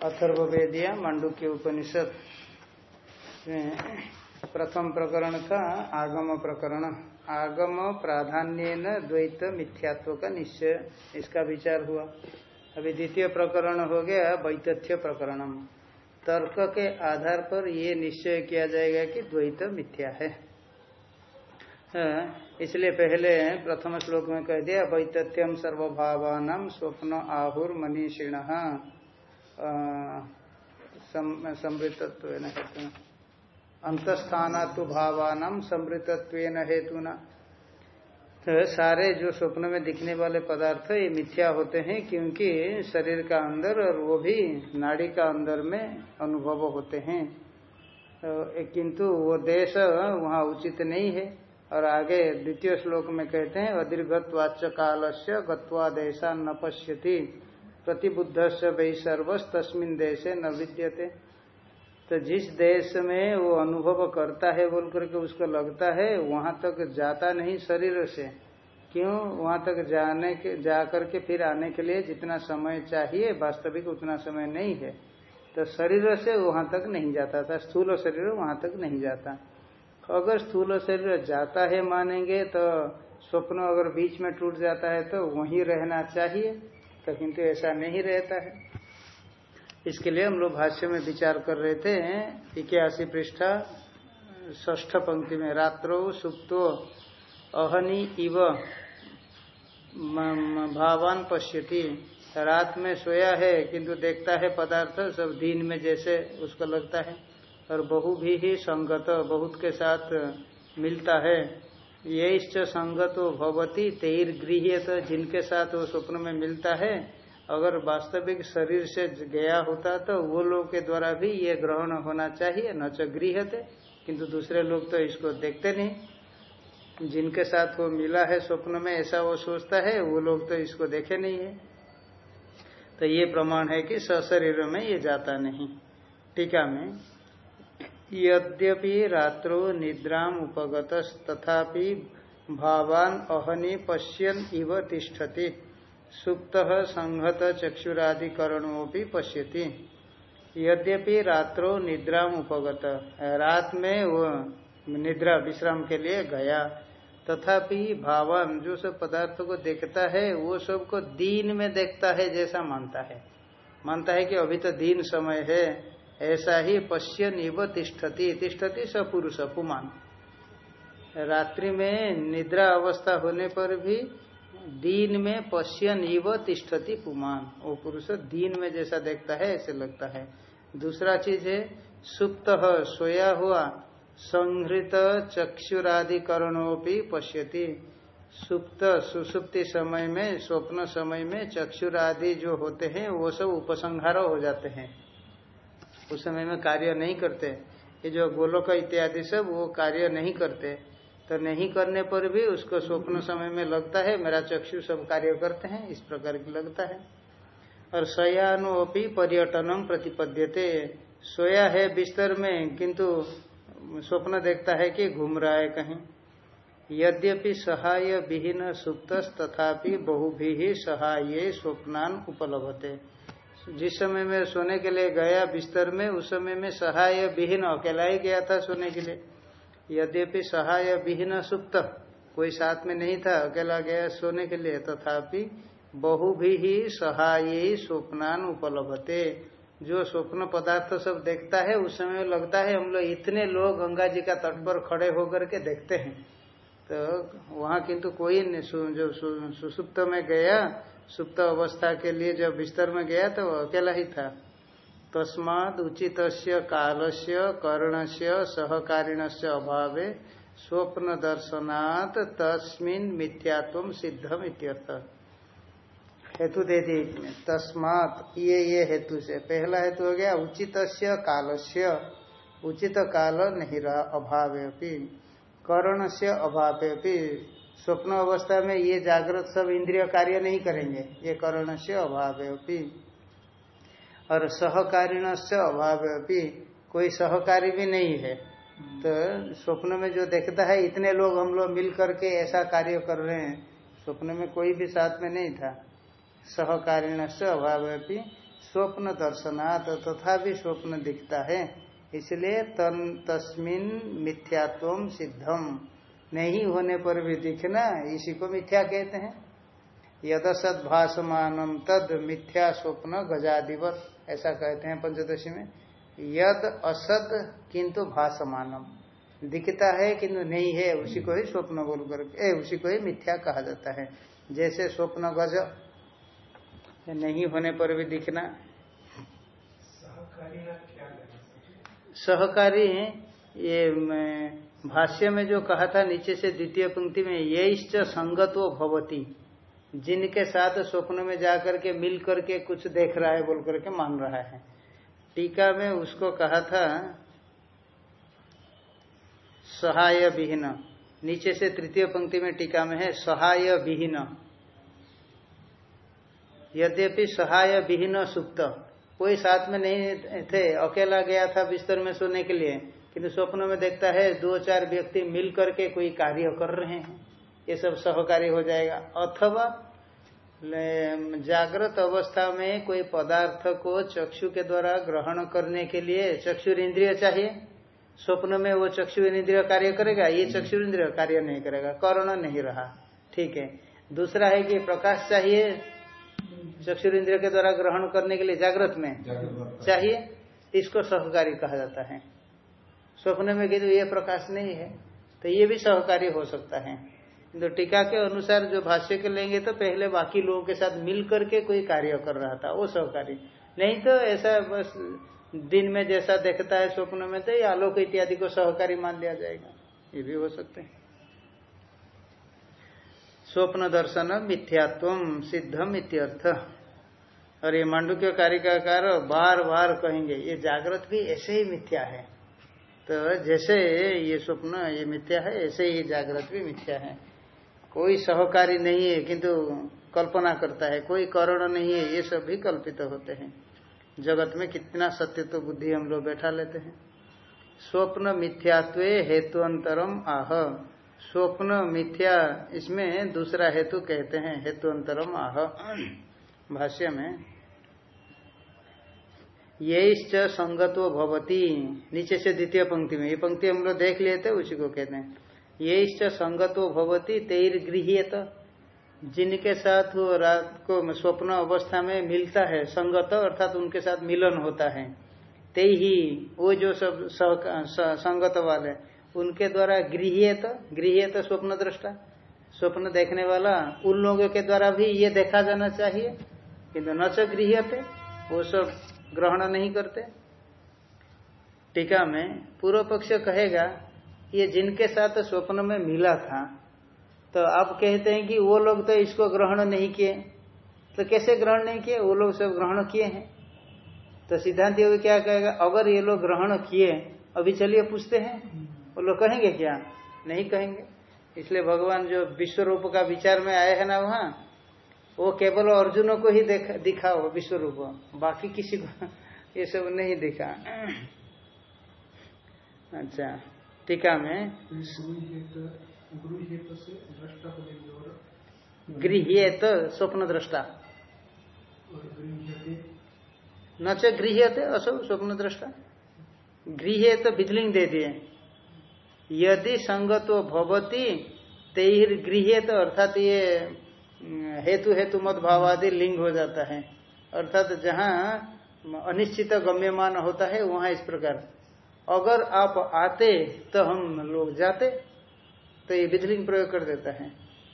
अथर्वेदिया मांडुक्य उपनिषद। प्रथम प्रकरण था आगम प्रकरण। आगम प्राधान्य द्वैत मिथ्यात्व का निश्चय। इसका विचार हुआ। अभी द्वितीय प्रकरण हो गया, वैतथ्य प्रकरणम। तर्क के आधार पर ये निश्चय किया जाएगा कि द्वैत मिथ्या है। इसलिए पहले प्रथम श्लोक में कह दिया वैतथ्यम सर्वभावान स्वप्न आहुर मनीषिण समृतत्व हेतु अंतस्थाना तो भावान समृतत्व हेतु न तो सारे जो स्वप्न में दिखने वाले पदार्थ ये मिथ्या होते हैं क्योंकि शरीर का अंदर और वो भी नाड़ी का अंदर में अनुभव होते हैं। तो किंतु वो देश वहाँ उचित नहीं है और आगे द्वितीय श्लोक में कहते हैं अदीर्घत्वाच काल से गत्वादेशा न पश्यति। प्रतिबुद्ध से वही सर्वस तस्मिन देशे न विद्यते। तो जिस देश में वो अनुभव करता है, बोल करके उसको लगता है, वहाँ तक जाता नहीं शरीर से। क्यों? वहाँ तक जाने के, जा करके फिर आने के लिए जितना समय चाहिए, वास्तविक उतना समय नहीं है। तो शरीर से वहाँ तक नहीं जाता था, स्थूल शरीर वहाँ तक नहीं जाता। अगर स्थूल शरीर जाता है मानेंगे तो स्वप्न अगर बीच में टूट जाता है तो वहीं रहना चाहिए। तो किंतु ऐसा नहीं रहता है। इसके लिए हम लोग भाष्य में विचार कर रहे थे इक्यासी पृष्ठा ष्ठ पंक्ति में, रात्रो सुप्तो अहनी इव भावान पश्यति। रात में सोया है, किंतु देखता है पदार्थ सब दिन में जैसे उसको लगता है। और बहु भी ही संगत, बहुत के साथ मिलता है। ये संगत भवती, तेर गृह तो जिनके साथ वो स्वप्न में मिलता है। अगर वास्तविक शरीर से गया होता तो वो लोग के द्वारा भी ये ग्रहण होना चाहिए, न च गृह थे किन्तु दूसरे लोग तो इसको देखते नहीं। जिनके साथ वो मिला है स्वप्न में, ऐसा वो सोचता है, वो लोग तो इसको देखे नहीं है। तो ये प्रमाण है कि सशरीर में ये जाता नहीं। टीका में यद्यपि रात्रो निद्राम उपगत तथापि भावान अहनि पश्यन इव तिष्ठति। सुप्त संहत चक्षुरादिकरणों पश्यति। यद्यपि रात्रो निद्रा उपगत रात में वो निद्रा, विश्राम के लिए गया, तथापि भावान जो सब पदार्थों को देखता है, वो सबको दिन में देखता है जैसा मानता है। मानता है कि अभी तो दिन समय है ऐसा ही पश्य निव तिष्ठति तिष्ठति सपुरुष पुमान। रात्रि में निद्रा अवस्था होने पर भी दिन में पश्यन इव तिष्ठति पुमान। वो पुरुष दिन में जैसा देखता है, ऐसे लगता है। दूसरा चीज़ है, सुप्त सोया हुआ, संहृत चक्षुरादिकरणोपि पश्यति। सुप्त, सुसुप्ति समय में, स्वप्न समय में चक्षुरादि जो होते हैं, वो सब उपसंहार हो जाते हैं। उस समय में कार्य नहीं करते। ये जो गोलोक इत्यादि सब, वो कार्य नहीं करते। तो नहीं करने पर भी उसको स्वप्न समय में लगता है, मेरा चक्षु सब कार्य करते हैं, इस प्रकार की लगता है। और सयानुपी पर्यटनम प्रतिपद्यते। सोया है बिस्तर में, किंतु स्वप्न देखता है कि घूम रहा है कहीं। यद्यपि सहाय विहीन सुप्त तथापि बहु भी सहाय स्वप्नान उपलब्धते जिस समय में सोने के लिए गया बिस्तर में, उस समय में सहाय विहीन, अकेला ही गया था सोने के लिए। यद्यपि सहाय विहीन सुप्त, कोई साथ में नहीं था, अकेला गया सोने के लिए। तथापि बहु भी ही सहाय स्वप्नान उपलब्धते। जो स्वप्न पदार्थ सब देखता है, उस समय लगता है हम लोग इतने लोग गंगा जी का तट पर खड़े होकर के देखते हैं। तो वहाँ किंतु कोई नहीं जो सुसुप्त में गया सुप्त अवस्था के लिए जब बिस्तर में गया तो अकेला ही था। तस्माद उचित काल से कर्ण से सहकारिण से अभाव स्वप्न दर्शनात् तस्मिन मिथ्यात्व सिद्धम इत्यर्थ। हेतु दे दी तस्मात ये ये हेतु से। पहला हेतु हो गया उचित काल से उचित काल नहीं रहा, अभाव कर्ण से अभाव स्वप्न अवस्था में ये जागृत सब इंद्रिय कार्य नहीं करेंगे। ये करण से अभाव और सहकारिण से अभाव कोई सहकारी भी नहीं है। तो स्वप्न में जो देखता है, इतने लोग हम लोग मिल करके ऐसा कार्य कर रहे हैं, स्वप्न में कोई भी साथ में नहीं था। सहकारिण से अभाव स्वप्न दर्शनात् तथा तो भी स्वप्न दिखता है। इसलिए तस्मिन मिथ्यात्व सिद्धम। नहीं होने पर भी दिखना इसी को मिथ्या कहते हैं। यदसद भाषमान तद मिथ्या स्वप्न गजादिवत ऐसा कहते हैं पंचदशी में। यद असद किंतु भाषमानम दिखता है किंतु नहीं है उसी को ही स्वप्न बोल कर उसी को ही मिथ्या कहा जाता है। जैसे स्वप्न गज नहीं होने पर भी दिखना। सहकारी ये भाष्य में जो कहा था, नीचे से द्वितीय पंक्ति में ये संगत भवती। जिनके साथ स्वप्न में जाकर के मिल करके कुछ देख रहा है, बोल करके मान रहा है। टीका में उसको कहा था, सहाय विहीन। नीचे से तृतीय पंक्ति में टीका में है, सहाय विहीन। यद्यपि सहाय विहीन सुप्त, कोई साथ में नहीं थे, अकेला गया था बिस्तर में सोने के लिए। किंतु स्वप्न में देखता है दो चार व्यक्ति मिल करके कोई कार्य कर रहे हैं ये सब सहकारी हो जाएगा। अथवा जागृत अवस्था में कोई पदार्थ को चक्षु के द्वारा ग्रहण करने के लिए चक्षु इंद्रिय चाहिए। स्वप्न में वो चक्षु इंद्रिय कार्य करेगा ये चक्षु इंद्रिय कार्य नहीं करेगा कर्ण नहीं रहा। ठीक है। दूसरा है कि प्रकाश चाहिए चक्षु इंद्रिय के द्वारा ग्रहण करने के लिए जागृत में चाहिए इसको सहकारी कहा जाता है। स्वप्न में किंतु ये प्रकाश नहीं है तो ये भी सहकारी हो सकता है। तो टीका के अनुसार जो भाष्य के लेंगे तो पहले बाकी लोगों के साथ मिल करके कोई कार्य कर रहा था, वो सहकारी। नहीं तो ऐसा बस दिन में जैसा देखता है स्वप्न में तो ये आलोक इत्यादि को सहकारी मान लिया जाएगा। ये भी हो सकते हैं। स्वप्न दर्शन मिथ्यात्व सिद्धम इत्यर्थ। और ये मांडुक्य कारिकाकार बार बार कहेंगे, ये जागृत भी ऐसे ही मिथ्या है। तो जैसे ये स्वप्न, ये मिथ्या है, ऐसे ही जागृत भी मिथ्या है। कोई सहकारी नहीं है, किंतु कल्पना करता है। कोई करण नहीं है, ये सब भी कल्पित तो होते हैं। जगत में कितना सत्य तो बुद्धि हम लोग बैठा लेते हैं। स्वप्न मिथ्यात्व हेतुअंतरम आह। स्वप्न मिथ्या, इसमें दूसरा हेतु कहते हैं, हेतु अंतरम आह। भाष्य में ये संगतो भवती। नीचे से द्वितीय पंक्ति में। ये पंक्ति हम लोग देख लिए थे, उसी को कहते हैं। ये संगतो भवती तेर गृहियत। जिनके साथ वो रात को स्वप्न अवस्था में मिलता है, संगत अर्थात उनके साथ मिलन होता है, ते ही वो जो सब संगत वाले, उनके द्वारा गृहियत गृहियत स्वप्न दृष्टा। स्वप्न देखने वाला, उन लोगों के द्वारा भी ये देखा जाना चाहिए। किंतु न च गृहते वो सब ग्रहण नहीं करते। टीका में पूर्व पक्ष कहेगा, ये जिनके साथ स्वप्न में मिला था तो आप कहते हैं कि वो लोग तो इसको ग्रहण नहीं किए। तो कैसे ग्रहण नहीं किए? वो लोग सब ग्रहण किए हैं। तो सिद्धांत योगी क्या कहेगा, अगर ये लोग ग्रहण किए, अभी चलिए पूछते हैं। वो लोग कहेंगे क्या? नहीं कहेंगे। इसलिए भगवान जो विश्व रूप का विचार में आए हैं ना वहाँ वो केवल अर्जुन को ही देखा वो विश्व रूप बाकी किसी को ये सब नहीं दिखा। अच्छा टीका में। गृहियत स्वप्न दृष्टा न च गृहियते, असो स्वप्न दृष्टा गृह तो बिजलिंग दे दिए। यदि संगतो भवती तेर गृह तो अर्थात ये हेतु हेतु मत भावादि लिंग हो जाता है। अर्थात जहाँ अनिश्चित गम्यमान होता है, वहाँ इस प्रकार। अगर आप आते तो हम लोग जाते तो ये विधलिंग प्रयोग कर देता है।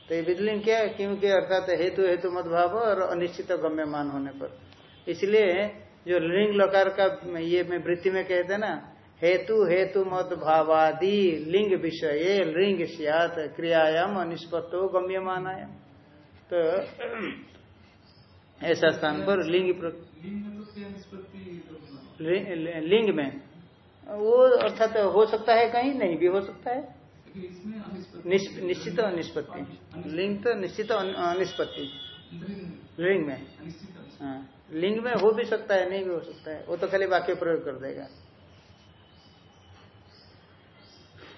तो ये विधलिंग क्या है? क्योंकि अर्थात हेतु हेतु मत भाव और अनिश्चित गम्यमान होने पर। इसलिए जो लिंग लकार का ये मैं वृत्ति में कहते हैं ना, हेतु हेतु मत भावादि लिंग विषय, लिंग सियात, क्रियायाम, अनिष्पत्तो गम्यमानाय तो ऐसा स्थान पर लिंग लिंग में। वो अर्थात तो हो सकता है कहीं, नहीं भी हो सकता है। निश्चित अनिष्पत्ति लिंग तो निश्चित अनिष्पत्ति। लिंग में। हाँ। लिंग में हो भी सकता है, नहीं भी हो सकता है। वो तो खाली वाक्य प्रयोग कर देगा।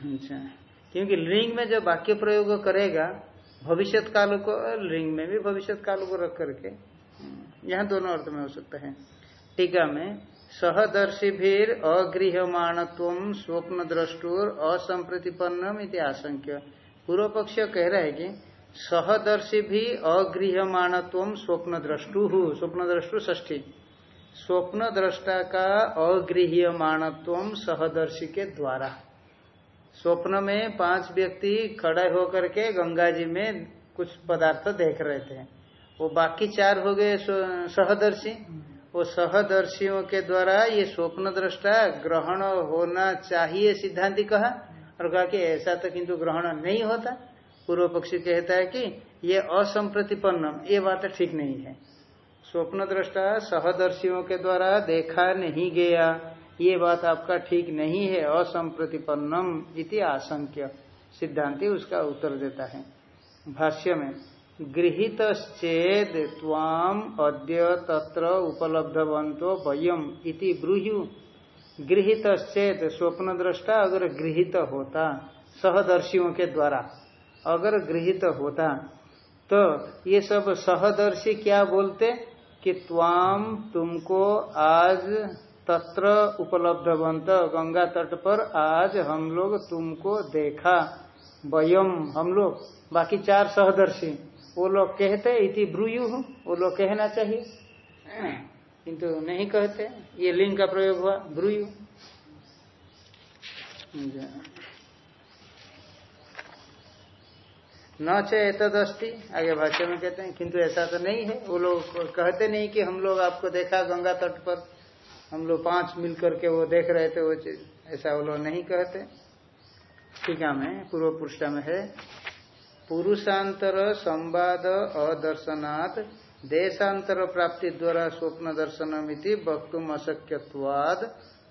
अच्छा। क्योंकि लिंग में जब वाक्य प्रयोग करेगा भविष्य काल को लिंग में भी भविष्य काल को रख करके। यहाँ दोनों अर्थ में हो सकता है। टीका में सहदर्शी भीर अगृहमाणत्व स्वप्न द्रष्टुर असंप्रतिपन्नम इति आशंक्य। पूर्व पक्ष कह रहा है कि सहदर्शी भी अगृहमाणत्व स्वप्न द्रष्टु स्वप्न द्रष्टु ष्ठी स्वप्न द्रष्टा का अगृहमाणत्व सहदर्शी के द्वारा। स्वप्न में पाँच व्यक्ति खड़े होकर के गंगा जी में कुछ पदार्थ देख रहे थे। वो बाकी चार हो गए सहदर्शी। वो सहदर्शियों के द्वारा ये स्वप्न दृष्टा ग्रहण होना चाहिए सिद्धांति कहा और कहा कि ऐसा तो किंतु ग्रहण नहीं होता। पूर्व पक्षी कहता है कि ये असंप्रतिपन्न ये बात ठीक नहीं है। स्वप्न दृष्टा सहदर्शियों के द्वारा देखा नहीं गया। ये बात आपका ठीक नहीं है, असंप्रतिपन्नम इति आशंक्य। सिद्धांति उसका उत्तर देता है। भाष्य में गृहित चेद ताम अद्य तत्र उपलब्धवंतो वयम इति ब्रूहु। गृहित चेद स्वप्न दृष्टा अगर गृहित होता, सहदर्शियों के द्वारा अगर गृहित होता तो ये सब सहदर्शी क्या बोलते? कि त्वाम तुमको आज तत्र उपलब्धवंत गंगा तट पर आज हम लोग तुमको देखा। वयम हम लोग, बाकी चार सहदर्शी, वो लोग कहते इति ब्रुयु, वो लोग कहना चाहिए। किंतु नहीं कहते, ये लिंग का प्रयोग हुआ, ब्रुयु। न चेतदस्ती, आगे भाष्य में कहते हैं, किंतु ऐसा तो नहीं है, वो लोग कहते नहीं कि हम लोग आपको देखा गंगा तट पर। हम लोग पाँच मिल करके वो देख रहे थे वो चीज़। ऐसा वो लोग नहीं कहते। ठीक है, मैं पूर्व पृष्ठ में है। पुरुषांतर संवाद अदर्शनात्, देशांतर प्राप्ति द्वारा स्वप्न दर्शनम इति वक्तुम अशक्यवाद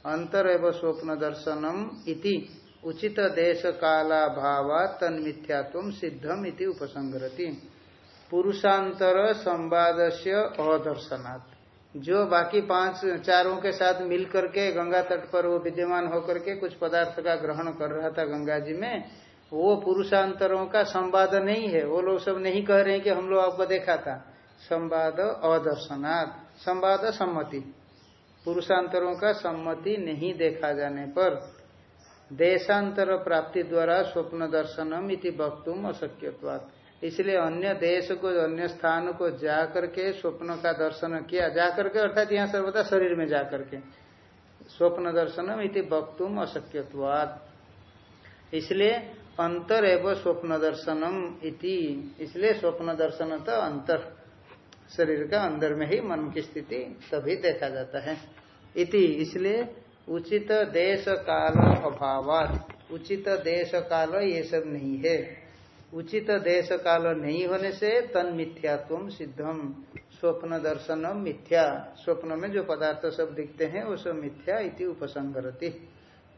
अंतर एवं स्वप्न दर्शनम इति उचित देश काला भाव तन्मिथ्यात्व सिद्धम इति उपसंगरति पुरुषांतर संवाद से अदर्शनात्। जो बाकी पाँच चारों के साथ मिल करके गंगा तट पर वो विद्यमान होकर के कुछ पदार्थ का ग्रहण कर रहा था गंगा जी में, वो पुरुषांतरों का संवाद नहीं है। वो लोग सब नहीं कह रहे हैं कि हम लोग आपको देखा था। संवाद अदर्शनाथ संवाद सम्मति। पुरुषांतरों का सम्मति नहीं देखा जाने पर देशांतर प्राप्ति द्वारा स्वप्न दर्शनम इति वक्तुम अशक्यवाद इसलिए अन्य देश को, अन्य स्थान को जा करके स्वप्न का दर्शन किया। जा करके अर्थात यहाँ सर्वदा शरीर में जा करके स्वप्न दर्शनम इति वक्तुम अशक्यवाद इसलिए अंतर एवं स्वप्न दर्शनम इति। इसलिए स्वप्न दर्शन तो अंतर। शरीर का अंदर में ही मन की स्थिति तभी देखा जाता है। इति, इसलिए उचित देश काल अभाव उचित देश काल ये सब नहीं है। उचित देश काल नहीं होने से तन मिथ्यात्व सिद्धम स्वप्न दर्शन मिथ्या। स्वप्न में जो पदार्थ सब दिखते हैं, वो सब मिथ्या इति उपसंगरति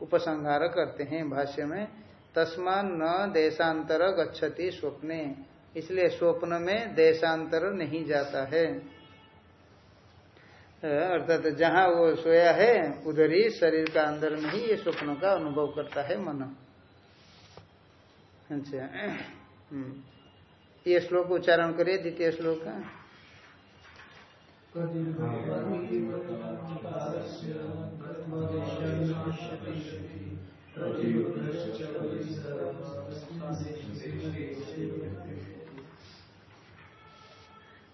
उपसंहार करते हैं भाष्य में, तस्मान न देशांतर गच्छति स्वप्ने। इसलिए स्वप्न में देशांतर नहीं जाता है। अर्थात जहाँ वो सोया है, उधर ही शरीर का अंदर में ही ये स्वप्नों का अनुभव करता है मन। अच्छा। ये श्लोक उच्चारण करिए, द्वितीय श्लोक का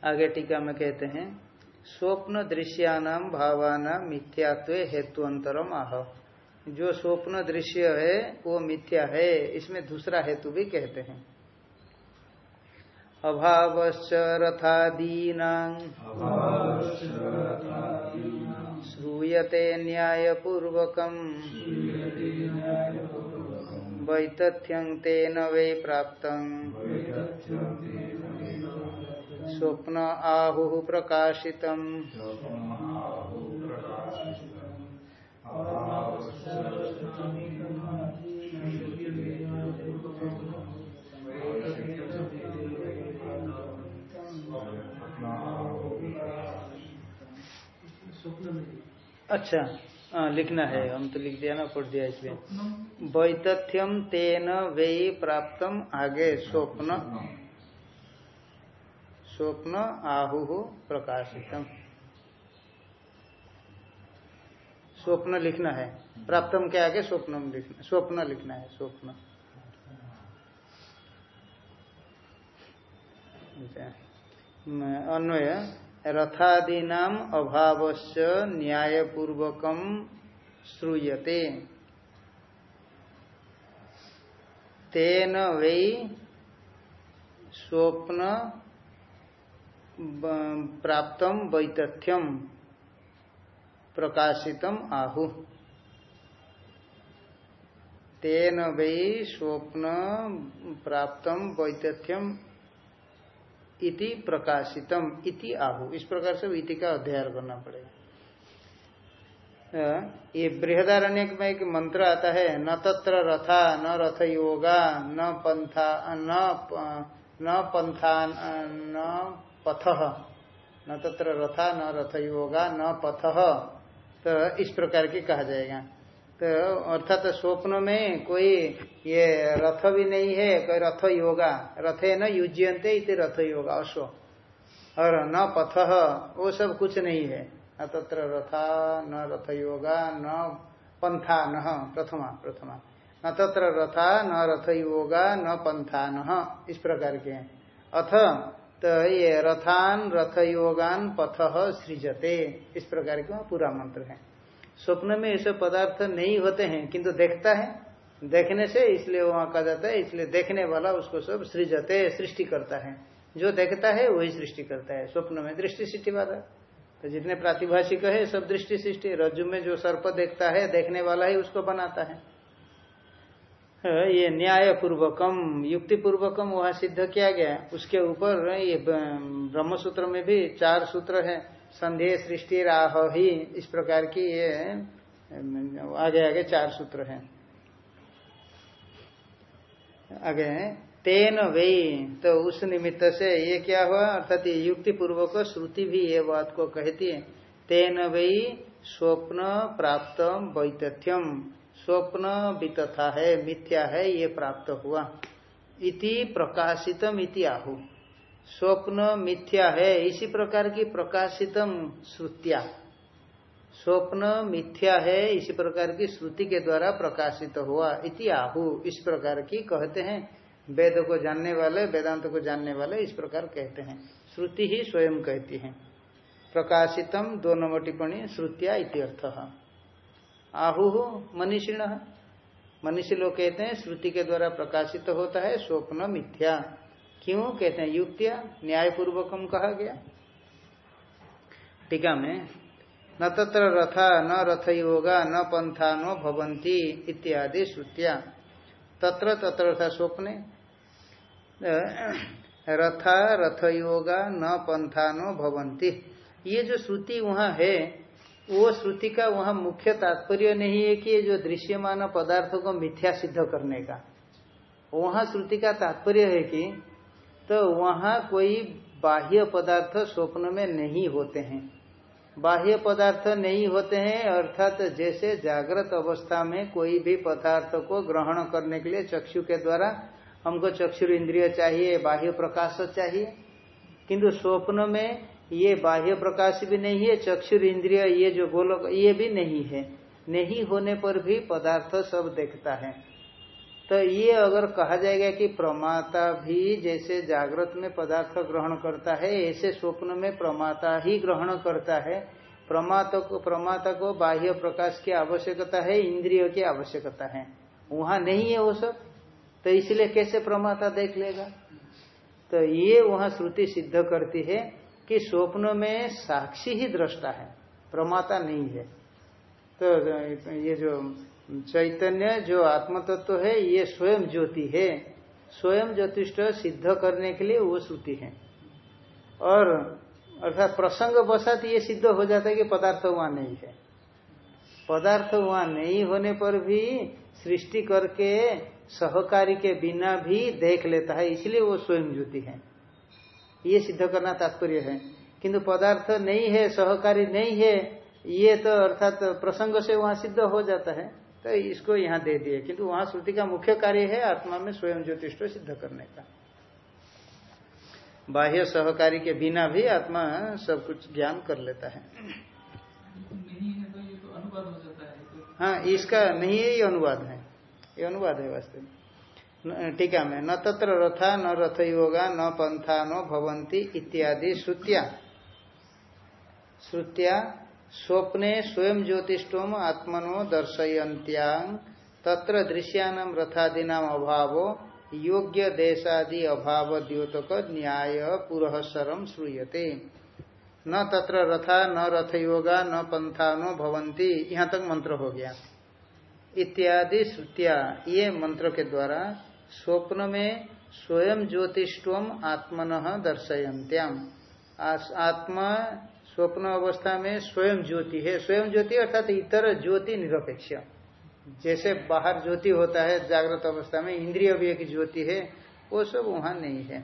आगे टीका में कहते हैं, स्वप्न दृश्यानाम भावाना मिथ्यात्व हेतुअंतरम आह। जो स्वप्न दृश्य है, वो मिथ्या है, इसमें दूसरा हेतु भी कहते हैं। अभावश्च रथादीना। श्रूयते न्यायपूर्वकम्। वैतथ्यं तेन वै प्राप्तम्। स्वप्न आहुः प्रकाशितम्। अच्छा आ, लिखना है हम तो लिख दिया ना पढ़ दिया इसलिए वैतथ्यम तेन वे प्राप्तम आगे स्वप्न। स्वप्न आहु प्रकाशितम। स्वप्न लिखना है। प्राप्तम के आगे स्वप्न लिखना स्वप्न लिखना है स्वप्न। अन्वय। रथादीना अभाव न्यायपूर्वक श्रूयते। तेन वै स्वप्न प्राप्त वैतथ्यम प्रकाशितम आहु। तेन वै स्वप्न प्राप्त वैतथ्यम इति प्रकाशितम इति आहु इस प्रकार से इति का अध्ययन करना पड़ेगा। ये बृहदारण्य में एक मंत्र आता है, न तत्र रथा, न रथ योगा न पंथा, न न पंथा न पथ। न तत्र रथा, न रथ योगा न पथ। तो इस प्रकार की कहा जाएगा। तो अर्थात तो स्वप्न में कोई ये रथ भी नहीं है, कोई रथ योगा। रथे न युज्यंते रथ योगा, अश्व। और न पथ, वो सब कुछ नहीं है। न तत्र रथा, न रथ योगा, न पंथा न प्रथमा प्रथमा। न तत्र रथा, न रथ योगा, न पंथा न इस प्रकार के अथ तो ये रथान, रथ योगान, पथ सृजते, इस प्रकार के पूरा मंत्र है। स्वप्न में ऐसे पदार्थ नहीं होते हैं, किंतु देखता है। देखने से इसलिए वहाँ कहा जाता है, इसलिए देखने वाला उसको सब सृजते, सृष्टि करता है। जो देखता है, वही सृष्टि करता है। स्वप्न में दृष्टि सृष्टि वाला। तो जितने प्रातिभाषिक है, सब दृष्टि सृष्टि रज्जु में जो सर्प देखता है, देखने वाला ही उसको बनाता है। ये न्याय पूर्वकम युक्ति पूर्वकम वहाँ सिद्ध किया गया। उसके ऊपर ये ब्रह्म सूत्र में भी चार सूत्र है। संधि सृष्टि राह ही। इस प्रकार की ये, आगे आगे चार सूत्र हैं। आगे तेन वे तो उस निमित्त से ये क्या हुआ? अर्थात युक्ति पूर्वक श्रुति भी ये बात को कहती है। तेन वे, स्वप्न प्राप्त वैतथ्यम। स्वप्न वितथा है, मिथ्या है, ये प्राप्त हुआ। इति प्रकाशितम इति आहु। स्वप्न मिथ्या है, इसी प्रकार की प्रकाशितम श्रुतिया। स्वप्न मिथ्या है, इसी प्रकार की श्रुति के द्वारा प्रकाशित हुआ, इति आहु। इस प्रकार की कहते हैं, वेद को जानने वाले, वेदांत को जानने वाले इस प्रकार कहते हैं। श्रुति ही स्वयं कहती है। प्रकाशितम दो नंबर टिप्पणी श्रुतिया इत्यर्थ आहु मनीषिण। मनीषी लोग कहते हैं, श्रुति के द्वारा प्रकाशित होता है, स्वप्न मिथ्या। क्यों कहते हैं? युक्तिया न्याय पूर्वकम कहा गया। टीका में, न तत्र रथा, न रथ योगा न पंथा, न भवंती इत्यादि श्रुतिया। तत्र तत्र था स्वप्ने। रथा रथ योगा न पंथा, न भवंती ये जो श्रुति वहाँ है, वो श्रुति का वहाँ मुख्य तात्पर्य नहीं है कि ये जो दृश्यमान पदार्थों को मिथ्या सिद्ध करने का। वहाँ श्रुति का तात्पर्य है कि तो वहाँ कोई बाह्य पदार्थ स्वप्न में नहीं होते हैं। बाह्य पदार्थ नहीं होते हैं, अर्थात जैसे जागृत अवस्था में कोई भी पदार्थ को ग्रहण करने के लिए चक्षु के द्वारा हमको चक्षुर इंद्रिय चाहिए, बाह्य प्रकाश चाहिए। किंतु स्वप्न में ये बाह्य प्रकाश भी नहीं है, चक्षुर इंद्रिय ये जो गोलक, ये भी नहीं है। नहीं होने पर भी पदार्थ सब देखता है। तो ये अगर कहा जाएगा कि प्रमाता भी जैसे जागृत में पदार्थ ग्रहण करता है, ऐसे स्वप्न में प्रमाता ही ग्रहण करता है। प्रमाता को प्रमाता को बाह्य प्रकाश की आवश्यकता है, इंद्रियों की आवश्यकता है। वहाँ नहीं है वो सब तो इसलिए कैसे प्रमाता देख लेगा? तो ये वहाँ श्रुति सिद्ध करती है कि स्वप्न में साक्षी ही दृष्टा है, प्रमाता नहीं है। तो ये जो चैतन्य जो आत्म तत्व है, ये स्वयं ज्योति है। स्वयं ज्योतिष सिद्ध करने के लिए वो श्रुति है। और अर्थात प्रसंग बसात ये सिद्ध हो जाता है कि पदार्थ वहाँ नहीं है। पदार्थ वहाँ नहीं होने पर भी सृष्टि करके, सहकारी के बिना भी देख लेता है, इसलिए वो स्वयं ज्योति है। ये सिद्ध करना तात्पर्य है। किंतु पदार्थ नहीं है, सहकारी नहीं है, ये तो अर्थात प्रसंग से वहाँ सिद्ध हो जाता है। तो इसको यहाँ दे दिए, किंतु वहाँ श्रुति का मुख्य कार्य है आत्मा में स्वयं ज्योतिष सिद्ध करने का। बाह्य सहकारी के बिना भी आत्मा सब कुछ ज्ञान कर लेता है। हाँ इसका नहीं है ये अनुवाद है। ये अनुवाद है वास्तव में। टीका में, न तत्र रथा, न रथ योगा, न पंथा, न भवंती इत्यादि श्रुतिया। श्रुतिया स्वप्ने स्वयं ज्योतिषोम आत्मनो दर्शयंत्यांग तत्र दृश्यान रथादीना अभाव, योग्य देशादि अभाव द्योतक न्याय पुरहसरम श्रूयते। न तत्र रथा, न रथ योगा न पंथा न भवंती यहाँ तक मंत्र हो गया। इत्यादि श्रुतिया ये मंत्र के द्वारा स्वप्न में स्वयं ज्योतिषम आत्मन दर्शयंत्याम आत्मा स्वप्न अवस्था में स्वयं ज्योति है। स्वयं ज्योति अर्थात इतर ज्योति निरपेक्ष। जैसे बाहर ज्योति होता है, जागृत अवस्था में इंद्रिय भी एक ज्योति है, वो सब वहाँ नहीं है।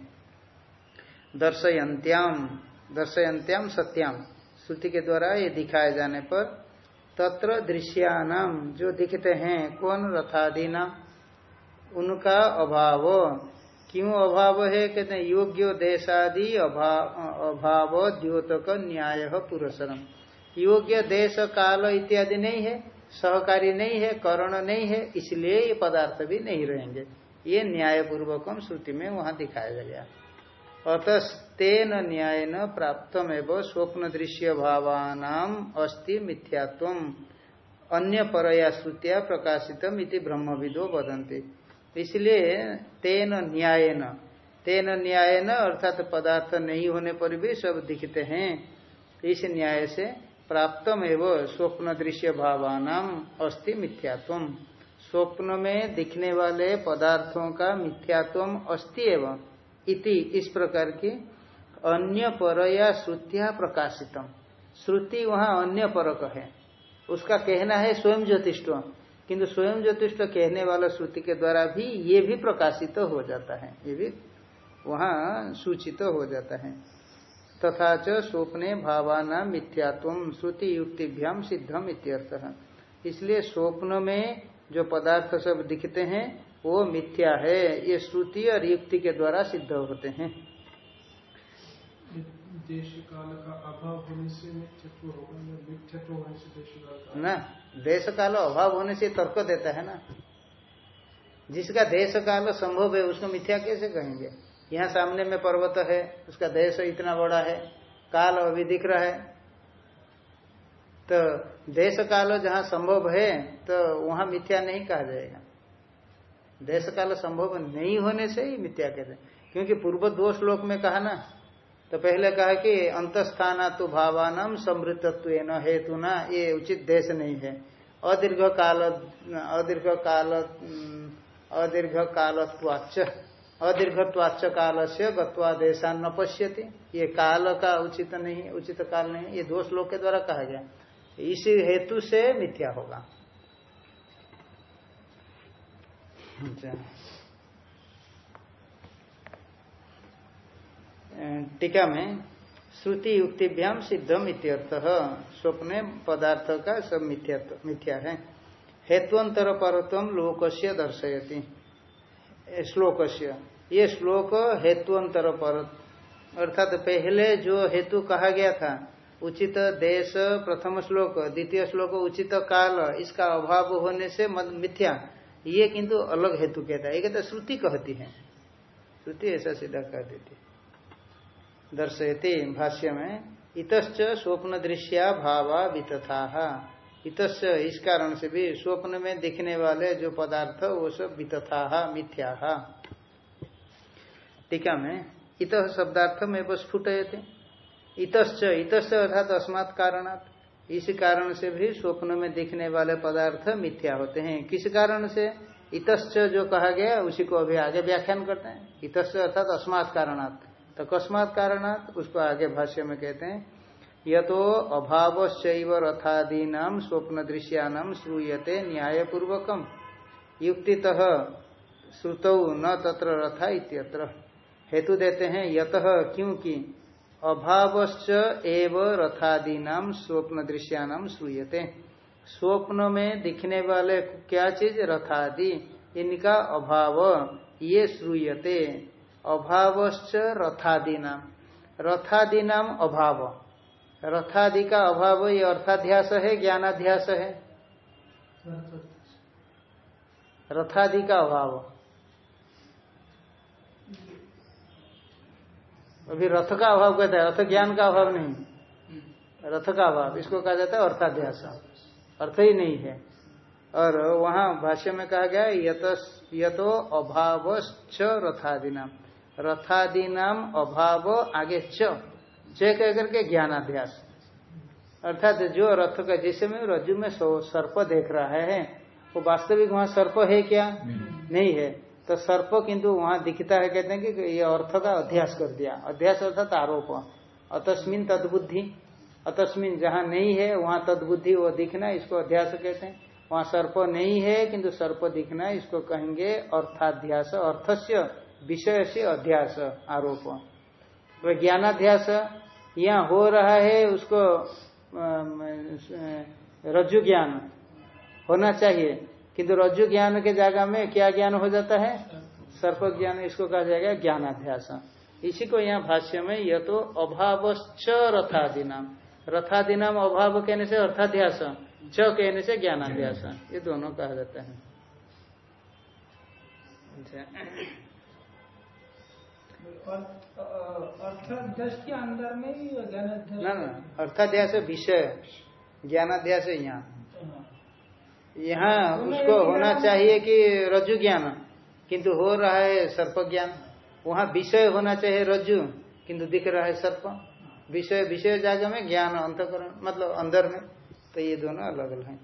दर्शयंत्याम दर्शयंत्याम सत्याम। श्रुति के द्वारा ये दिखाए जाने पर तत्र दृश्यानाम, जो दिखते हैं, कौन रथादि नाम उनका अभाव। क्यों अभाव है? कहते हैं, योग्य देशादि अभाव द्योतक न्याय पुरस्म योग्य देश, काल इत्यादि नहीं है, सहकारी नहीं है, करण नहीं है, इसलिए ये पदार्थ भी नहीं रहेंगे। ये न्याय पूर्वकम श्रुति में वहाँ दिखाया गया। अतस्तेन न्याय न प्राप्त स्वप्न दृश्य भावानाम अस्ति मिथ्यात्व अन्य परया श्रुतिया प्रकाशित इति ब्रह्मविदो वदंती इसलिए तेन न्याय न तेन न्याय न अर्थात तो पदार्थ नहीं होने पर भी सब दिखते हैं। इस न्याय से प्राप्तम एवं स्वप्न दृश्य भावानाम अस्ति मिथ्यात्व स्वप्न में दिखने वाले पदार्थों का मिथ्यात्व अस्थि एवं। इति इस प्रकार की अन्य पर या श्रुतिया प्रकाशितम। श्रुति वहाँ अन्य परक है। उसका कहना है स्वयं ज्योतिष किंतु स्वयं ज्योतिष कहने वाला श्रुति के द्वारा भी ये भी प्रकाशित तो हो जाता है, ये भी वहाँ सूचित तो हो जाता है। तथा च स्वप्ने भावाना मिथ्यात्व श्रुति युक्तिभ्याम सिद्धम इत्यर्थ। इसलिए स्वप्न में जो पदार्थ सब दिखते हैं, वो मिथ्या है। ये श्रुति और युक्ति के द्वारा सिद्ध होते हैं। देश काल का अभाव होने से मिथ्यत्व होगा मिथ्यत्व होने से देश काल ना देश काल अभाव होने से तर्क देता है ना। जिसका देश काल संभव है, उसको मिथ्या कैसे कहेंगे? यहाँ सामने में पर्वत है, उसका देश इतना बड़ा है, काल अभी दिख रहा है। तो देश काल जहाँ संभव है तो वहाँ मिथ्या नहीं कहा जाएगा। देश काल संभव नहीं होने से ही मिथ्या कहते हैं। क्योंकि पूर्व दो श्लोक में कहा ना तो पहले कहा कि अंतस्थाना तो समृद्धत्व न हेतु ना ये उचित देश नहीं है। अदीर्घ काल अदीर्घ काल अदीर्घ कालत्वाच अदीर्घत्वाच काल से गत्वा देशान न पश्यति। ये काल का उचित नहीं, उचित काल नहीं, ये दो श्लोक के द्वारा कहा गया। इसी हेतु से मिथ्या होगा। टीका में श्रुति युक्तिभ्याम सिद्धम इत्यर्थ। स्वप्न पदार्थ का सब मिथ्या है। हेत्वंतर परत्व लोकस्य दर्शयति। श्लोकस्य। ये श्लोक हेत्वंतर पर अर्थात पहले जो हेतु कहा गया था, उचित देश, प्रथम श्लोक, द्वितीय श्लोक, उचित काल, इसका अभाव होने से मिथ्या। ये किंतु अलग हेतु कहता है। ये कहता श्रुति कहती है। श्रुति ऐसा सीधा कह देती दर्शयती भाष्य में इतश्च स्वप्न दृश्या भावा वितथा। इतश्च इस कारण से भी स्वप्न में दिखने वाले जो पदार्थ, वो सब वितथा, मिथ्या। टीका में, इत शब्दार्थ में बस फुटे थे इतश्च इतश्च अर्थात अस्मात् कारणात्। इस कारण से भी स्वप्न में दिखने वाले पदार्थ मिथ्या होते हैं। किस कारण से? इतश्च जो कहा गया, उसी को अभी आगे व्याख्यान करते हैं। इतश्च अर्थात अस्मात् कारणात्। तो अकस्मात कारणात् उसको आगे भाष्य में कहते हैं यह तो अभाव रथादीना स्वप्न दृश्यानाम श्रूयते न्याय पूर्वकम युक्तित श्रुत न तत्र रथा इत्यत्र। हेतु देते हैं, यत क्योंकि अभावश्च एव रथादीना स्वप्न दृश्यानाम श्रूयते। स्वप्न में दिखने वाले क्या चीज़? रथादि। इनका अभाव, ये श्रूयते। अभावश्च रथादि नाम रथादि नाम अभाव। रथादि का अभाव, ये अर्थाध्यास है, ज्ञानाध्यास है? रथादि का अभाव। अभी रथ का अभाव कहता है, रथ ज्ञान का अभाव नहीं। रथ का अभाव, इसको कहा जाता है अर्थाध्यास। अर्थ ही नहीं है। और वहाँ भाष्य में कहा गया यतो अभाव रथादि नाम रथादि नाम अभाव आगे च। कह करके ज्ञानाध्यास अर्थात जो रथ का जिसे में रज्जु में सर्प देख रहा है वो वास्तविक वहाँ सर्प है क्या? नहीं है। तो सर्प किंतु वहाँ दिखता है कहते हैं कि ये अर्थ का अध्यास कर दिया। अध्यास अर्थात आरोप। अतस्मिन तदबुद्धि। अतस्मिन जहाँ नहीं है वहाँ तदबुद्धि वो दिखना इसको अध्यास कहते हैं। वहाँ सर्प नहीं है किंतु सर्प दिखना इसको कहेंगे अर्थाध्यास अर्थस्य। विषय से अध्यास आरोप। ज्ञानाध्यास यहाँ हो रहा है, उसको रज्जु ज्ञान होना चाहिए। किंतु रज्जु ज्ञान के जगह में क्या ज्ञान हो जाता है? सर्प ज्ञान, इसको कहा जाएगा ज्ञानाध्यास। इसी को यहाँ भाष्य में यह तो अभावश्च रथादि नाम रथादि नाम अभाव कहने से अर्थाध्यास, च कहने से ज्ञानाध्यास। ये दोनों कहा जाता है। अर्थाध्यास के अंदर में ज्ञानाध्यास ना ना अर्थाध्यास विषय ज्ञानाध्यास यहाँ। यहाँ उसको होना चाहिए कि रज्जु ज्ञान किंतु हो रहा है सर्प ज्ञान। वहाँ विषय होना चाहिए रज्जु किंतु दिख रहा है सर्प। विषय विषय जागे में ज्ञान अंतकरण मतलब अंदर में तो ये दोनों अलग अलग है।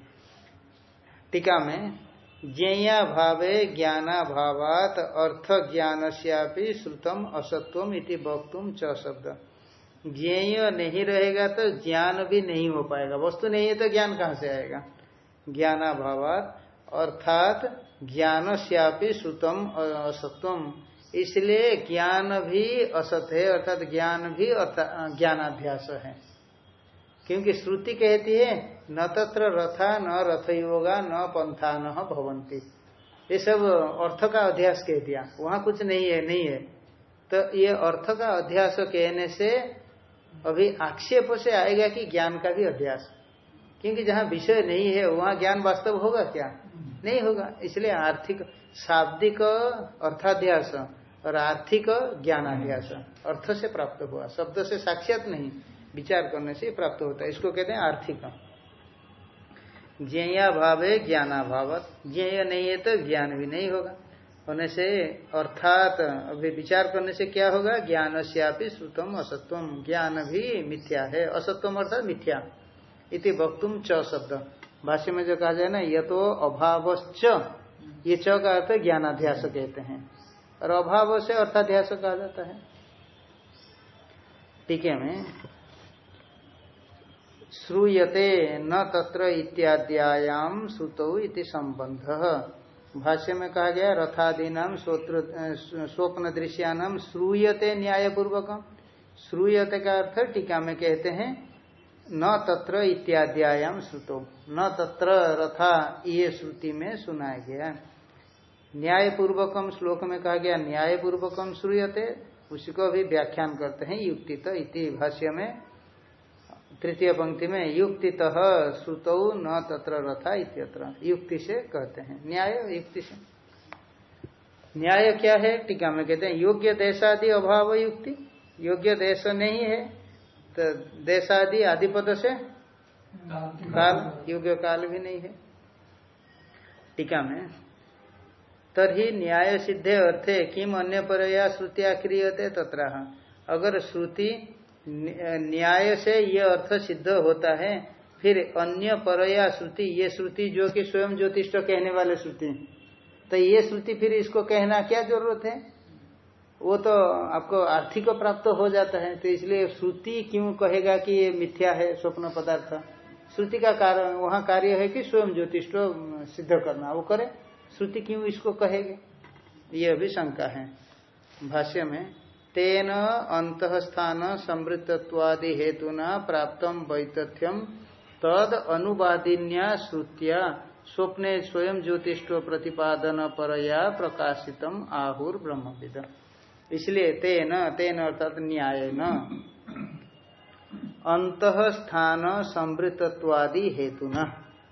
टीका में ज्ञा भावे ज्ञाना भावात अर्थ ज्ञान श्रुतम असत्वम इति वक्तुम च शब्द। ज्ञेय नहीं रहेगा तो ज्ञान भी नहीं हो पाएगा। वस्तु नहीं है तो ज्ञान कहाँ से आएगा? ज्ञानाभावात अर्थात ज्ञान श्यापी श्रुतम असत्वम। इसलिए ज्ञान भी असत है अर्थात ज्ञान भी ज्ञानाध्यास है। क्योंकि श्रुति कहती है, न तत्र रथा, न रथ योगा न पंथा, न भवंती ये सब अर्थ का अध्यास कह दिया। वहाँ कुछ नहीं है नहीं है। तो ये अर्थ का अध्यास कहने से अभी आक्षेप से आएगा कि ज्ञान का भी अध्यास। क्योंकि जहाँ विषय नहीं है, वहाँ ज्ञान वास्तव होगा क्या? नहीं होगा। इसलिए आर्थिक, शाब्दिक अर्थाध्यास और आर्थिक ज्ञानाध्यास अर्थ से प्राप्त हुआ। शब्द से साक्षात नहीं। विचार करने से प्राप्त होता है। इसको कहते हैं आर्थिक ज्ञया भाव है ज्ञानाभावत। ज्ञेय नहीं है तो ज्ञान भी नहीं होगा। होने से अर्थात अभी विचार करने से क्या होगा? ज्ञान श्यापी श्रुतम असत्वम। ज्ञान भी मिथ्या है। असत्वम अर्थात मिथ्या। इति वक्तुम च शब्द। भाष्य में जो कहा जाए ना ये तो अभाव ये च का अर्थ ज्ञानाध्यास कहते हैं। और अभाव से अर्थाध्यास कहा जाता है। टीके में श्रूयते न तत्र इत्याद्यायाम श्रुतौ इति संबंध भाष्य में कहा गया रथादि नाम स्वप्न दृश्यानाम श्रूयते न्याय पूर्वक श्रूयते का अर्थ टीका में कहते हैं, न तत्र इत्याद्यायाम श्रुतो न तत्र रथा ये श्रुति में सुनाया गया। न्याय पूर्वकम श्लोक में कहा गया न्याय पूर्वकम श्रूयते, उसी को भी व्याख्यान करते हैं युक्ति इति भाष्य में तृतीय पंक्ति में युक्ति श्रुत न तत्र रथा इत्यत्र। युक्ति से कहते हैं। न्याय, युक्ति से। न्याय क्या है? टीका में कहते हैं, योग्य देशादि अभाव युक्ति। योग्य देश नहीं है तो देशादि आदिपद से काल, योग्य काल भी नहीं है। टीका में। तरी न्याय सिद्धे अर्थे किम अन्य परया श्रुतिया क्रियते तथा अगर श्रुति न्याय से ये अर्थ सिद्ध होता है। फिर अन्य परया श्रुति, ये श्रुति जो कि स्वयं ज्योतिष कहने वाले श्रुति तो ये श्रुति फिर इसको कहना क्या ज़रूरत है? वो तो आपको आर्थिक प्राप्त हो जाता है। तो इसलिए श्रुति क्यों कहेगा कि ये मिथ्या है, स्वप्न पदार्थ? श्रुति का कारण वहाँ कार्य है कि स्वयं ज्योतिष सिद्ध करना। वो करे। श्रुति क्यों इसको कहेगे? ये अभी शंका है। भाष्य में तेन अंतस्थान समृद्धत्वादि हेतुना प्राप्त वैतथ्यम तद अनुवादिन्या श्रुतिया स्वप्ने स्वयं ज्योतिष प्रतिपादन परया प्रकाशितम आहुर ब्रह्मविद। इसलिए तेन तेन अर्थात न्याय न अंत स्थान समृद्धत्वादि हेतु न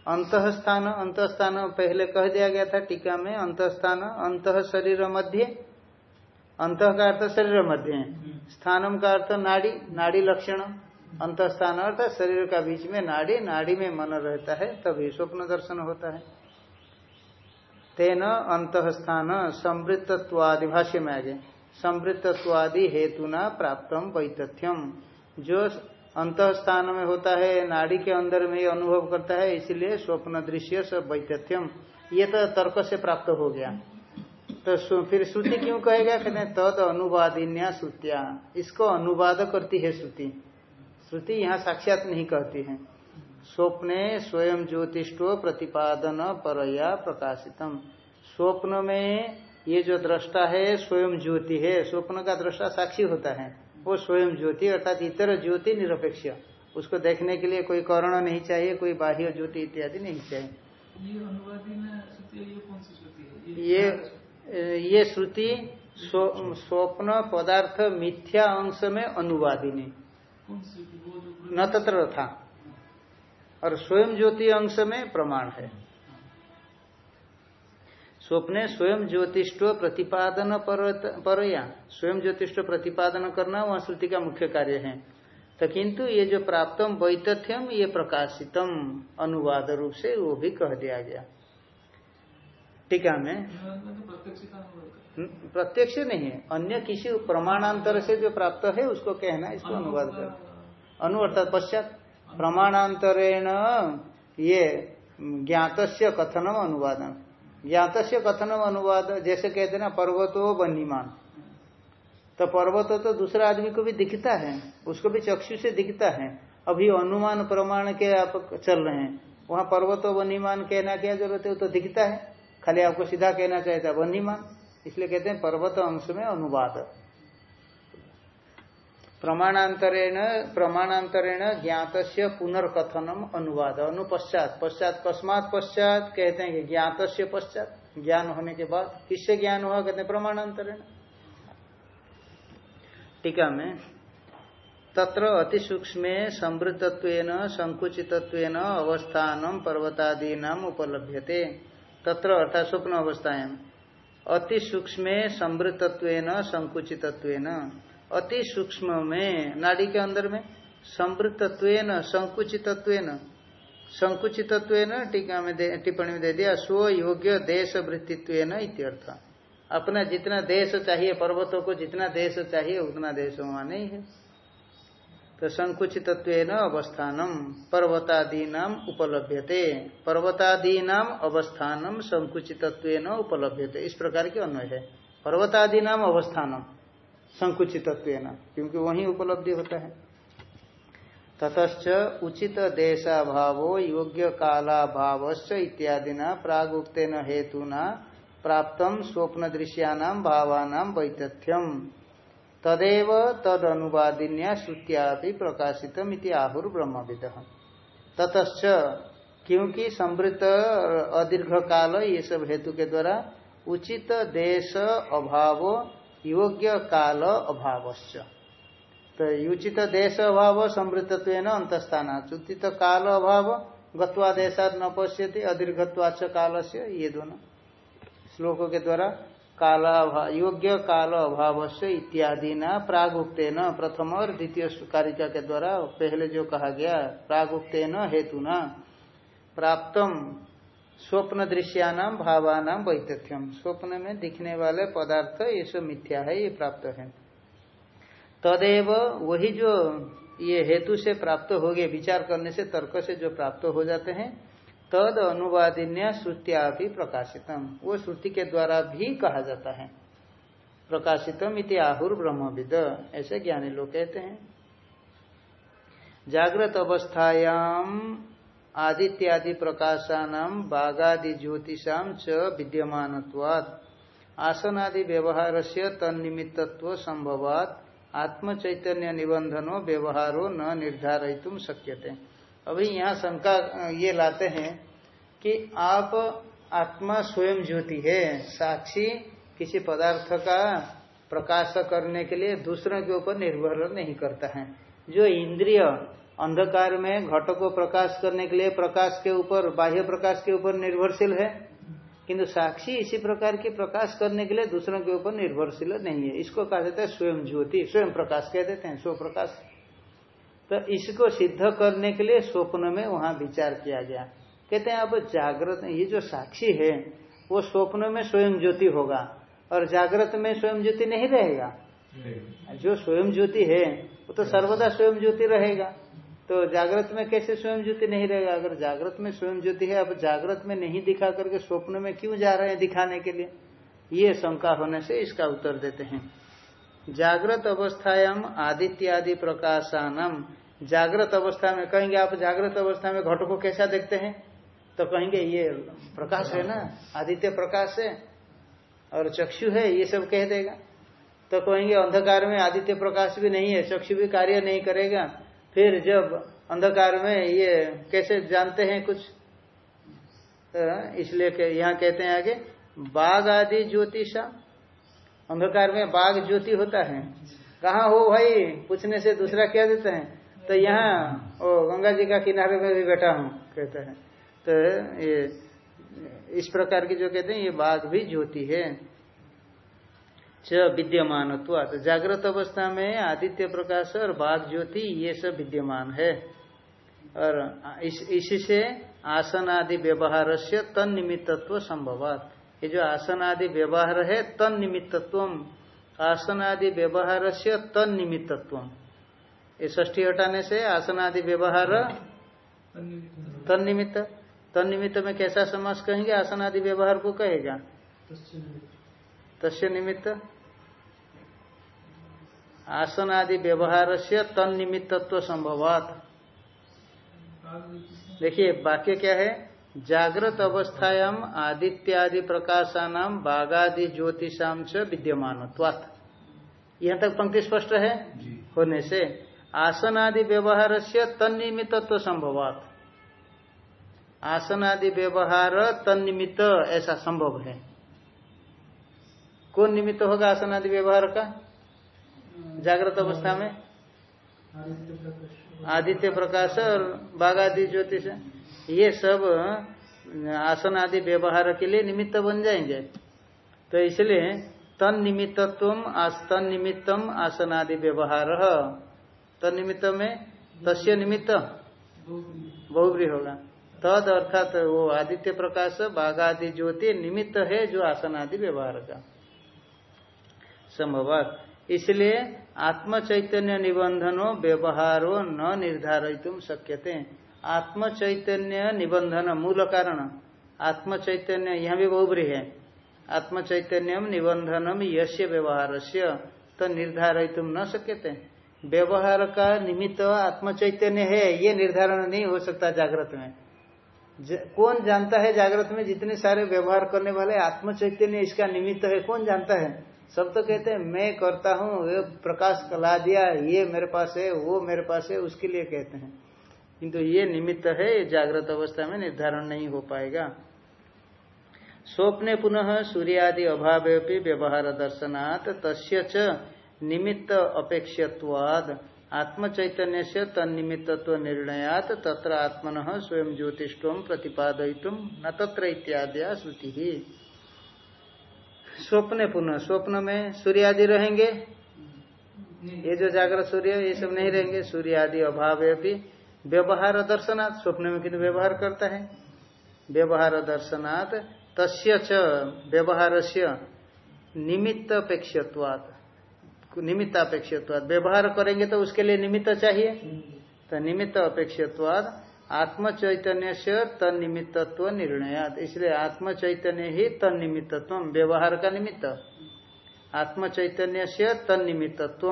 अंतस्थान अंतस्थान पहले कह दिया गया था टीका में, अंतस्थान अंत शरीर मध्य अंत का अर्थ शरीर मध्य स्थानम का अर्थ नाड़ी नाड़ी लक्षण। अंत स्थान अर्थात शरीर का बीच में नाड़ी नाड़ी में मन रहता है तभी स्वप्न दर्शन होता है। तेन अंतस्थान संवृत्तत्वादि भाष्य में आगे। संवृत्तत्वादि हेतुना प्राप्तम वैतथ्यम। जो अंत स्थान में होता है नाड़ी के अंदर में ये अनुभव करता है इसलिए स्वप्न दृश्य सब वैतथ्यम। ये तो तर्क से प्राप्त हो गया। तो फिर श्रुति क्यों कहेगा? कहते तद अनुवादिन्या श्रुतिया। इसको अनुवाद करती है श्रुति। श्रुति यहाँ साक्षात नहीं कहती है। स्वप्ने स्वयं ज्योतिषो प्रतिपादन परया प्रकाशितम। स्वप्न में ये जो दृष्टा है स्वयं ज्योति है स्वप्न का दृष्टा साक्षी होता है। वो स्वयं ज्योति अर्थात इतर ज्योति निरपेक्ष। उसको देखने के लिए कोई करण नहीं चाहिए कोई बाह्य ज्योति इत्यादि नहीं चाहिए। ये ये श्रुति स्वप्न पदार्थ मिथ्या अंश में अनुवादिनी न तत्र था? और स्वयं ज्योति अंश में प्रमाण है। स्वप्ने स्वयं ज्योतिष्टो प्रतिपादन पर या स्वयं ज्योतिष्ट प्रतिपादन करना वह श्रुति का मुख्य कार्य है। तो किंतु ये जो प्राप्तम वैतथ्यम ये प्रकाशितम अनुवाद रूप से वो भी कह दिया गया। टीका में? प्रत्यक्ष नहीं है। अन्य किसी प्रमाणांतर से जो प्राप्त है उसको कहना इसको अनुवाद कर। अनु अर्थात पश्चात प्रमाणांतरेण ये ज्ञात कथनम अनुवादन। ज्ञात कथनम अनुवाद जैसे कहते ना पर्वतो बनीमान तो पर्वत तो दूसरा आदमी को भी दिखता है उसको भी चक्षु से दिखता है। अभी अनुमान प्रमाण के आप चल रहे हैं वहाँ पर्वतो बनीमान कहना क्या ज़रूरत है वो तो दिखता है। खाली आपको सीधा कहना चाहता है बनीमान इसलिए कहते हैं पर्वत अंश में अनुवाद। प्रमाणांतरेण प्रमाणांतरेण ज्ञात पुनर्कथनम अनुवाद। अनुपश्चात। पश्चात कस्मात पश्चात कहते हैं कि ज्ञात पश्चात। ज्ञान होने के बाद किससे ज्ञान हुआ? कहते हैं प्रमाणांतरेण। टीका में, तत्र अति सूक्ष्म संवृतत्व संकुचित्व अवस्थान पर्वतादीना उपलभ्यते। तत्र अर्थात स्वप्न अवस्थाएँ अति सूक्ष्म संवृतत्व संकुचित्व अति सूक्ष्म में नाड़ी के अंदर में संवृतत्व संकुचित संकुचित टीका में टिप्पणी में दे दिया, स्व योग्य देश वृत्तित्व इत्यर्थ। अपना जितना देश चाहिए, पर्वतों को जितना देश चाहिए, उतना देश वहाँ नहीं है। तो संकुचित अवस्थानम पर्वतादीना उपलभ्यते। पर्वतादीना अवस्थानम संकुचित उपलभ्यते। इस प्रकार के अन्वय है। पर्वतादीना अवस्थानम संकुचित क्योंकि वही उपलब्धि होता है। ततच उचित देशाभाव, योग्य कालाभाव इत्यादि प्रागुक्न हेतुना प्राप्त स्वप्न दृश्यानाम भावानाम वैतथ्यम। तदेव तद अनुवादिन्या श्रुतिया प्रकाशित आहुर ब्रह्मविद ततच क्योंकि समृत अदीर्घ काल ये सब हेतु के द्वारा उचित देश अभाव, योग्य काल अभाव तो युचित देश अभाव समृद्धत्व अंतस्थान उचित काल अभाव गत्वादेशा न पश्यति अदीर्घत्वाच काल से ये दोनों। श्लोकों के द्वारा योग्य काल अभाव से इत्यादि न प्रागुक्तेन प्रथम और द्वितीय कारिका के द्वारा पहले जो कहा गया प्रागुक्त न हेतु न प्राप्तम स्वप्न दृश्यानाम भावानाम वैतथ्यम स्वप्न में दिखने वाले पदार्थ, ये सब मिथ्या है, ये प्राप्त है। तदेव वही जो ये हेतु से प्राप्त हो गए विचार करने से तर्क से जो प्राप्त हो जाते हैं तद अनुवादिन्या श्रुतिया भी प्रकाशितम। वो श्रुति के द्वारा भी कहा जाता है। प्रकाशितम इति आहुर ब्रह्मविद, ऐसे ज्ञानी लोग कहते हैं। जागृत अवस्थायाम आदित्यादि प्रकाशानाम बागादि ज्योतिषा च विद्यमान आसनादि व्यवहार से तन्निमित्तत्व संभवात। आत्म चैतन्य निबंधनो व्यवहारो न निर्धारित थे अभी यहाँ शंका ये लाते हैं कि आप आत्मा स्वयं ज्योति है, साक्षी किसी पदार्थ का प्रकाश करने के लिए दूसरों के ऊपर निर्भर नहीं करता है। जो इंद्रिय अंधकार में घट को प्रकाश करने के लिए प्रकाश के ऊपर, बाह्य प्रकाश के ऊपर निर्भरशील है, किंतु साक्षी इसी प्रकार की प्रकाश करने के लिए दूसरों के ऊपर निर्भरशील नहीं है। इसको कहा जाता है स्वयं ज्योति, स्वयं प्रकाश कह देते हैं स्व प्रकाश तो इसको सिद्ध करने के लिए स्वप्न में वहाँ विचार किया गया। कहते हैं अब जागृत ये जो साक्षी है वो स्वप्न में स्वयं ज्योति होगा और जागृत में स्वयं ज्योति नहीं रहेगा। जो स्वयं ज्योति है वो तो सर्वदा स्वयं ज्योति रहेगा। तो जागृत में कैसे स्वयं ज्योति नहीं रहेगा? अगर जागृत में स्वयं ज्योति है अब जागृत में नहीं दिखा करके स्वप्न में क्यों जा रहे हैं दिखाने के लिए? ये शंका होने से इसका उत्तर देते हैं। जागृत अवस्थायाम आदित्यादि प्रकाशानम। जागृत अवस्था में कहेंगे आप जागृत अवस्था में घट को कैसा देखते हैं? तो कहेंगे ये प्रकाश है ना? आदित्य प्रकाश है और चक्षु है, ये सब कह देगा। तो कहेंगे अंधकार में आदित्य प्रकाश भी नहीं है, चक्षु भी कार्य नहीं करेगा। फिर जब अंधकार में ये कैसे जानते हैं कुछ? तो इसलिए यहाँ कहते हैं आगे, बाघ आदि ज्योतिषा अंधकार में बाघ ज्योति होता है। कहा हो भाई? पूछने से दूसरा क्या देते हैं? तो यहाँ, ओ, गंगा जी का किनारे में भी बैठा हूँ, कहते हैं। तो ये, इस प्रकार की जो कहते हैं, ये बाघ भी ज्योति है। च विद्यमान तो जागृत अवस्था में आदित्य प्रकाश और बाघ ज्योति, ये सब विद्यमान है। और इस इससे आसन आदि व्यवहार से तन निमित्तत्व संभवात। ये जो आसन आदि व्यवहार है तन निमित्तत्व आसन आदि व्यवहार से तन निमित्तत्व ये ष्ठी हटाने से आसन आदि व्यवहार तन निमित्त तन निमित्त में कैसा समास कहेंगे? आसन आदि व्यवहार को कहेगा। तस्य निमित्त। आसन आदि व्यवहार से तन निमित्तत्व संभवात देखिए वाक्य क्या है? जागृत अवस्थायाम आदित्यादि प्रकाशानाम बागादि ज्योतिषाम च विद्यमान यहाँ तक पंक्ति स्पष्ट है? होने से आसन आदि व्यवहार से तन्निमित्व संभवात। आसन आदि व्यवहार तन्निमित्त ऐसा संभव है। कौन निमित्त होगा आसन आदि व्यवहार का? जागृत अवस्था में? आदित्य प्रकाश। और बाघ आदि ज्योतिष। ये सब आसन आदि व्यवहार के लिए निमित्त बन जाएँगे। तो इसलिए तन निमित्तत्व तन निमित्तम, आसन आदि व्यवहार। तन निमित्त में तस्य निमित्त? बहुब्री होगा। तद अर्थात तो वो आदित्य प्रकाश बाघ आदि ज्योति निमित्त है जो आसन आदि व्यवहार का। संभव इसलिए आत्म चैतन्य निबंधनों, व्यवहारों न निर्धारित शक्यते। आत्म चैतन्य निबंधन मूल कारण। आत्म चैतन्य यहाँ भी बहुबरी है। आत्म चैतन्यम निबंधनम यश्य व्यवहार से तो निर्धारित न सकते। व्यवहार का निमित्त आत्म चैतन्य है ये निर्धारण नहीं हो सकता जागृत में। ज, कौन जानता है जागृत में जितने सारे व्यवहार करने वाले आत्म चैतन्य इसका निमित्त है कौन जानता है? सब तो कहते हैं मैं करता हूँ प्रकाश कला दिया ये मेरे पास है वो मेरे पास है उसके लिए कहते हैं। किंतु ये निमित्त है जागृत अवस्था में निर्धारण नहीं हो पाएगा। स्वप्ने पुनः सूर्यादि अभाव व्यवहार दर्शनात्, तस्य च निमित्त अपेक्षवाद आत्म चैतन्य से तन्निमित्तत्व निर्णयात, तत्र आत्मन स्वयं ज्योतिष्व प्रतिपादयितुम न तत्र इत्यादि श्रुति। ही स्वप्न पुनः, स्वप्न में सूर्य आदि रहेंगे? ये जो जागृत सूर्य, ये सब नहीं रहेंगे। सूर्य आदि अभाव भी व्यवहार दर्शनात् स्वप्न में किन्तु व्यवहार करता है। व्यवहार दर्शनात् तस्य च व्यवहार से निमित्त अपेक्षत्वात् निमित्त व्यवहार करेंगे तो उसके लिए निमित्त चाहिए। तो निमित्त। अपेक्षत्वाद आत्म चैतन्य से तनिमित्तत्व निर्णयात। इसलिए आत्म चैतन्य ही तनिमित्तत्व व्यवहार का निमित्त। आत्म चैतन्य से तनिमित्तत्व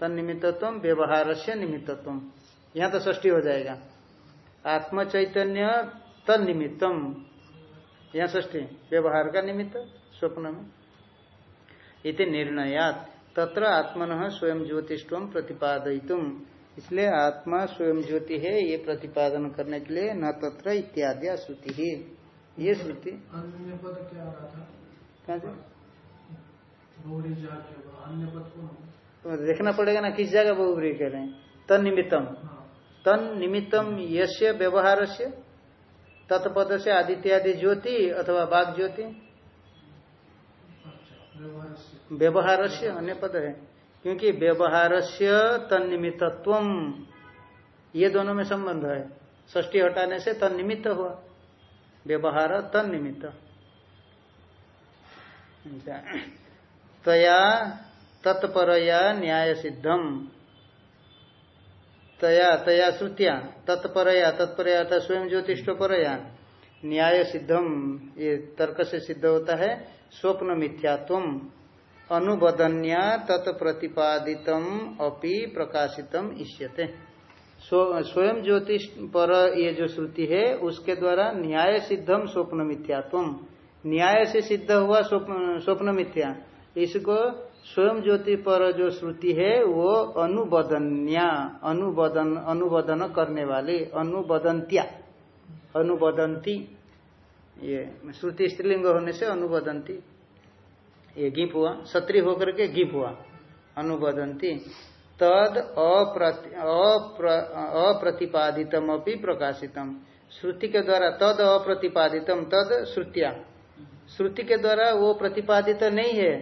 तनिमित्तत्व व्यवहार से निमित्तत्व। यहाँ तो ष्टी हो जाएगा। आत्म चैतन्य तनिमित्तम यहाँ ष्टी व्यवहार का निमित्त स्वप्न में। इति निर्णयात। तत्र आत्मन स्वयं ज्योतिष्व प्रतिपादयितुम। इसलिए आत्मा स्वयं ज्योति है ये प्रतिपादन करने के लिए न तत्र इत्यादि श्रुति ही ये श्रुति। अन्य पद क्या रहा था? कहाँ से? बहुरी जाके होगा। अन्य पद कौन? तो देखना पड़ेगा ना किस जगह बहुबरी कह रहे हैं? तनिमित्तम हाँ। तन निमित्तम यश्य व्यवहार से तत्पद से आदित्यादि ज्योति अथवा बाघ ज्योति। व्यवहार से अन्य पद है, क्योंकि व्यवहार से तन्निमित्तत्व ये दोनों में संबंध है। ष्टी हटाने से तन्निमित्त हुआ। व्यवहार तन्निमित्त अच्छा। तया तत्परया न्याय सिद्धम तया तया श्रुतिया, तत्परया तत्परया था स्वयं ज्योतिष परया न्याय सिद्धम ये तर्क से सिद्ध होता है, स्वप्न मिथ्यात्व, अनुबदन्या तत्प्रतिपादितम अपि प्रकाशितम इष्यते। स्वयं ज्योतिष पर ये जो श्रुति है, उसके द्वारा न्याय सिद्धम स्वप्न मिथ्यात्व। न्याय से सिद्ध हुआ स्वप्न मिथ्या। इसको स्वयं ज्योति पर जो श्रुति है, वो अनुबदन्या, अनुबदन अनुबदन करने वाली अनुबदंत्या अनुबदंती ये श्रुति स्त्रीलिंग होने से अनुबदंती ये गिप हुआ, सत्री होकर के गिप हुआ अनुबदंती तद अप्रतिपादितम प्रकाशितम। श्रुति के द्वारा तद अप्रतिपादितम, तद श्रुतिया। श्रुति के द्वारा वो प्रतिपादित नहीं है।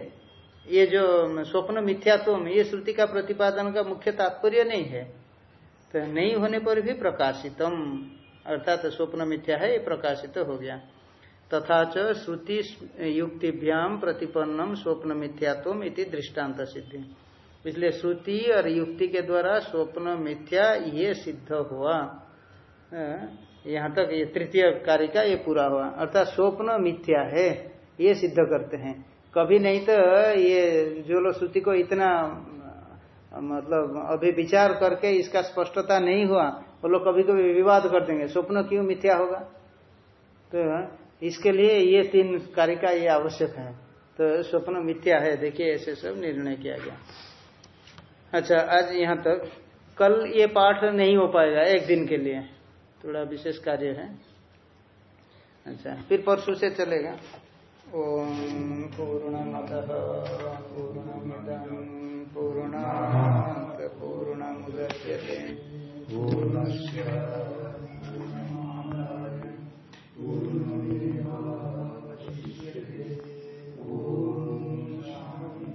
ये जो स्वप्न मिथ्यात्व ये श्रुति का प्रतिपादन का मुख्य तात्पर्य नहीं है। तो नहीं होने पर भी प्रकाशितम, अर्थात स्वप्न मिथ्या है, ये प्रकाशित हो गया। तथा च श्रुति युक्तिभ्याम प्रतिपन्नम स्वप्न मिथ्यात्व इति दृष्टांत सिद्धि। इसलिए श्रुति और युक्ति के द्वारा स्वप्न मिथ्या ये सिद्ध हुआ। यहाँ तक ये तृतीय कार्य का ये पूरा हुआ। अर्थात स्वप्न मिथ्या है, ये सिद्ध करते हैं। कभी नहीं तो ये जो लोग श्रुति को इतना मतलब अभी विचार करके इसका स्पष्टता नहीं हुआ, वो लोग कभी कभी विवाद कर देंगे। स्वप्न क्यों मिथ्या होगा? तो इसके लिए ये तीन कार्य का ये आवश्यक है। तो स्वप्न मिथ्या है, देखिए, ऐसे सब निर्णय किया गया। अच्छा आज यहाँ तक, कल ये पाठ नहीं हो पाएगा एक दिन के लिए। थोड़ा विशेष कार्य है। अच्छा फिर परसों से चलेगा। ॐ पूर्णमदः पूर्णमिदं पूर्णात् पूर्णमुदस्यते। पूर्णस्य पूर्ण